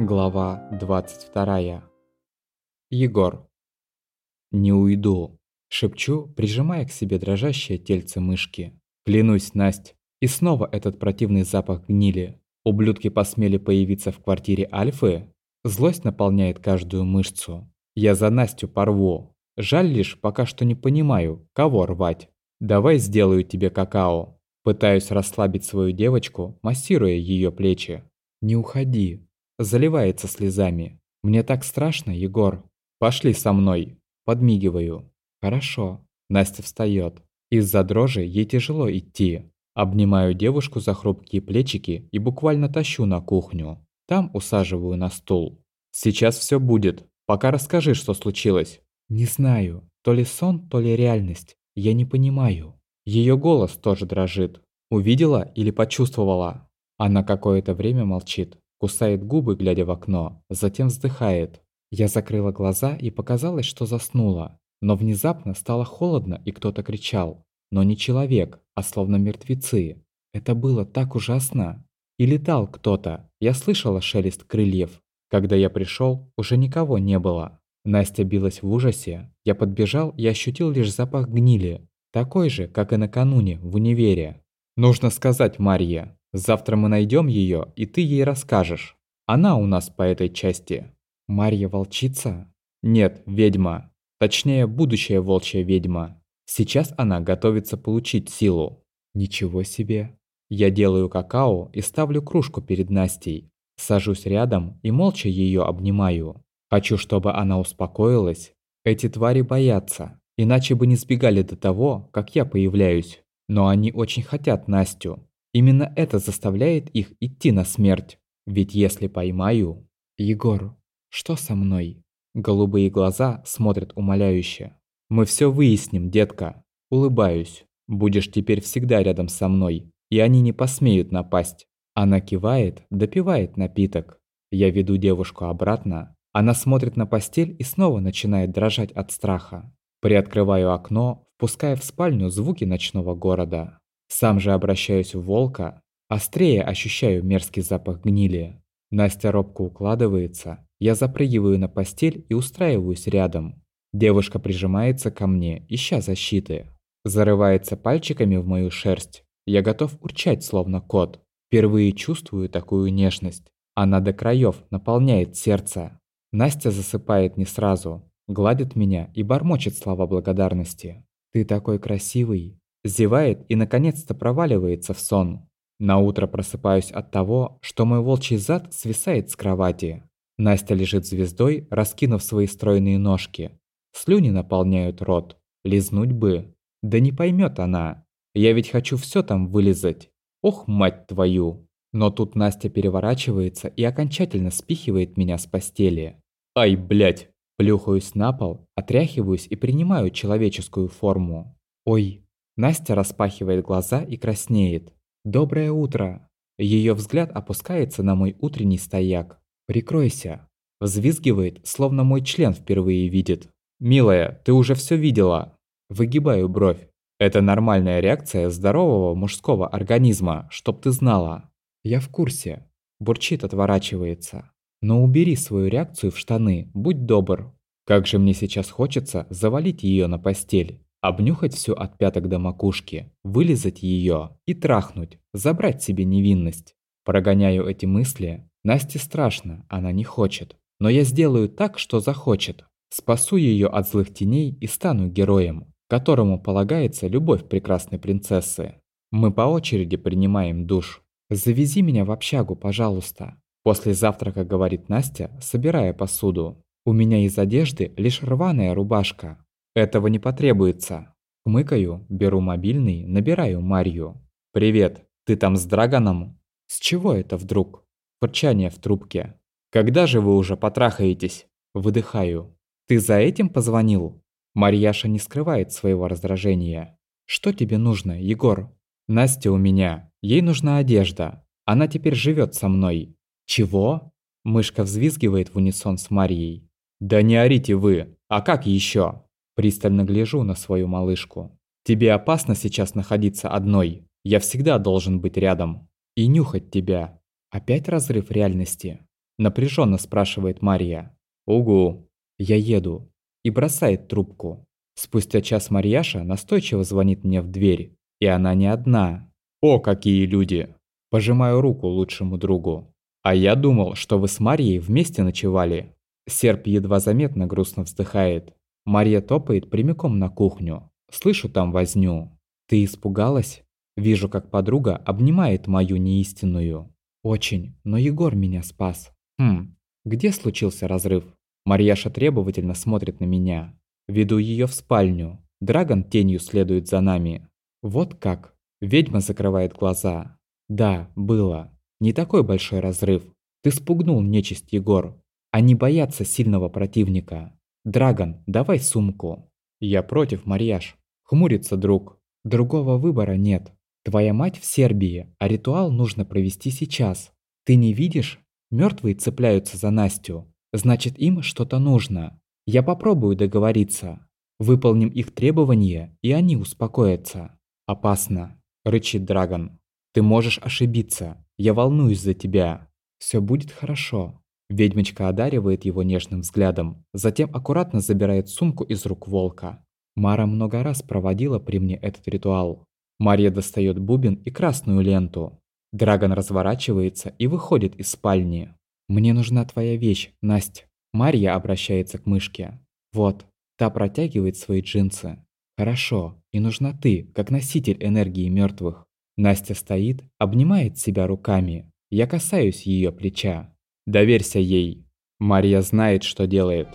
Глава 22. Егор. «Не уйду», – шепчу, прижимая к себе дрожащее тельце мышки. Клянусь, Насть. И снова этот противный запах гнили. Ублюдки посмели появиться в квартире Альфы? Злость наполняет каждую мышцу. Я за Настю порву. Жаль лишь, пока что не понимаю, кого рвать. Давай сделаю тебе какао. Пытаюсь расслабить свою девочку, массируя ее плечи. Не уходи, Заливается слезами. «Мне так страшно, Егор. Пошли со мной». Подмигиваю. «Хорошо». Настя встает. Из-за дрожи ей тяжело идти. Обнимаю девушку за хрупкие плечики и буквально тащу на кухню. Там усаживаю на стул. «Сейчас все будет. Пока расскажи, что случилось». «Не знаю. То ли сон, то ли реальность. Я не понимаю». Ее голос тоже дрожит. Увидела или почувствовала? Она какое-то время молчит, Кусает губы, глядя в окно, затем вздыхает. Я закрыла глаза и показалось, что заснула. Но внезапно стало холодно, и кто-то кричал. Но не человек, а словно мертвецы. Это было так ужасно. И летал кто-то. Я слышала шелест крыльев. Когда я пришел, уже никого не было. Настя билась в ужасе. Я подбежал и ощутил лишь запах гнили. Такой же, как и накануне, в универе. Нужно сказать Марье. Завтра мы найдем ее, и ты ей расскажешь. Она у нас по этой части. Марья волчица? Нет, ведьма. Точнее, будущая волчья ведьма. Сейчас она готовится получить силу. Ничего себе. Я делаю какао и ставлю кружку перед Настей. Сажусь рядом и молча ее обнимаю. Хочу, чтобы она успокоилась. Эти твари боятся, иначе бы не сбегали до того, как я появляюсь. Но они очень хотят Настю, Именно это заставляет их идти на смерть. Ведь если поймаю... Егор, что со мной? Голубые глаза смотрят умоляюще. Мы все выясним, детка. Улыбаюсь. Будешь теперь всегда рядом со мной, и они не посмеют напасть. Она кивает, допивает напиток. Я веду девушку обратно. Она смотрит на постель и снова начинает дрожать от страха. Приоткрываю окно, впуская в спальню звуки ночного города. Сам же обращаюсь в волка, острее ощущаю мерзкий запах гнили. Настя робко укладывается, я запрыгиваю на постель и устраиваюсь рядом. Девушка прижимается ко мне, ища защиты. Зарывается пальчиками в мою шерсть. Я готов урчать, словно кот. Впервые чувствую такую нежность. Она до краев наполняет сердце. Настя засыпает не сразу, гладит меня и бормочет слова благодарности. «Ты такой красивый, Зевает и наконец-то проваливается в сон. На утро просыпаюсь от того, что мой волчий зад свисает с кровати. Настя лежит звездой, раскинув свои стройные ножки. Слюни наполняют рот. Лизнуть бы. Да не поймет она. Я ведь хочу все там вылезать. Ох, мать твою. Но тут Настя переворачивается и окончательно спихивает меня с постели. Ай, блядь. Плюхаюсь на пол, отряхиваюсь и принимаю человеческую форму. Ой, Настя распахивает глаза и краснеет. «Доброе утро!» Ее взгляд опускается на мой утренний стояк. «Прикройся!» Взвизгивает, словно мой член впервые видит. «Милая, ты уже все видела!» Выгибаю бровь. Это нормальная реакция здорового мужского организма, чтоб ты знала. Я в курсе. Бурчит отворачивается. Но убери свою реакцию в штаны, будь добр. Как же мне сейчас хочется завалить ее на постель. Обнюхать все от пяток до макушки, вылизать ее и трахнуть, забрать себе невинность. Прогоняю эти мысли. Насте страшно, она не хочет. Но я сделаю так, что захочет. Спасу ее от злых теней и стану героем, которому полагается любовь прекрасной принцессы. Мы по очереди принимаем душ. «Завези меня в общагу, пожалуйста». После завтрака говорит Настя, собирая посуду. «У меня из одежды лишь рваная рубашка, этого не потребуется. Хмыкаю, беру мобильный, набираю Марью. «Привет, ты там с Драгоном?» «С чего это вдруг?» Фырчание в трубке. «Когда же вы уже потрахаетесь?» Выдыхаю. «Ты за этим позвонил?» Марьяша не скрывает своего раздражения. «Что тебе нужно, Егор?» «Настя у меня. Ей нужна одежда. Она теперь живет со мной». «Чего?» Мышка взвизгивает в унисон с Марьей. «Да не орите вы! А как еще? Пристально гляжу на свою малышку. «Тебе опасно сейчас находиться одной. Я всегда должен быть рядом. И нюхать тебя». Опять разрыв реальности. Напряженно спрашивает Мария. Угу. Я еду. И бросает трубку. Спустя час Марьяша настойчиво звонит мне в дверь. И она не одна. О, какие люди! Пожимаю руку лучшему другу. А я думал, что вы с Марией вместе ночевали. Серп едва заметно грустно вздыхает. Мария топает прямиком на кухню. Слышу там возню. Ты испугалась? Вижу, как подруга обнимает мою неистинную. Очень, но Егор меня спас. Хм, где случился разрыв? Марьяша требовательно смотрит на меня. Веду ее в спальню. Драгон тенью следует за нами. Вот как. Ведьма закрывает глаза. Да, было. Не такой большой разрыв. Ты спугнул нечисть, Егор. Они боятся сильного противника. Драгон, давай сумку. Я против, Марьяш. Хмурится друг. Другого выбора нет. Твоя мать в Сербии, а ритуал нужно провести сейчас. Ты не видишь? Мертвые цепляются за Настю. Значит, им что-то нужно. Я попробую договориться. Выполним их требования, и они успокоятся. Опасно, рычит Драгон. Ты можешь ошибиться. Я волнуюсь за тебя. Все будет хорошо. Ведьмочка одаривает его нежным взглядом, затем аккуратно забирает сумку из рук волка. Мара много раз проводила при мне этот ритуал. Мария достает бубен и красную ленту. Драгон разворачивается и выходит из спальни. «Мне нужна твоя вещь, Настя». Мария обращается к мышке. «Вот». Та протягивает свои джинсы. «Хорошо. И нужна ты, как носитель энергии мертвых. Настя стоит, обнимает себя руками. Я касаюсь ее плеча. Доверься ей. Мария знает, что делает.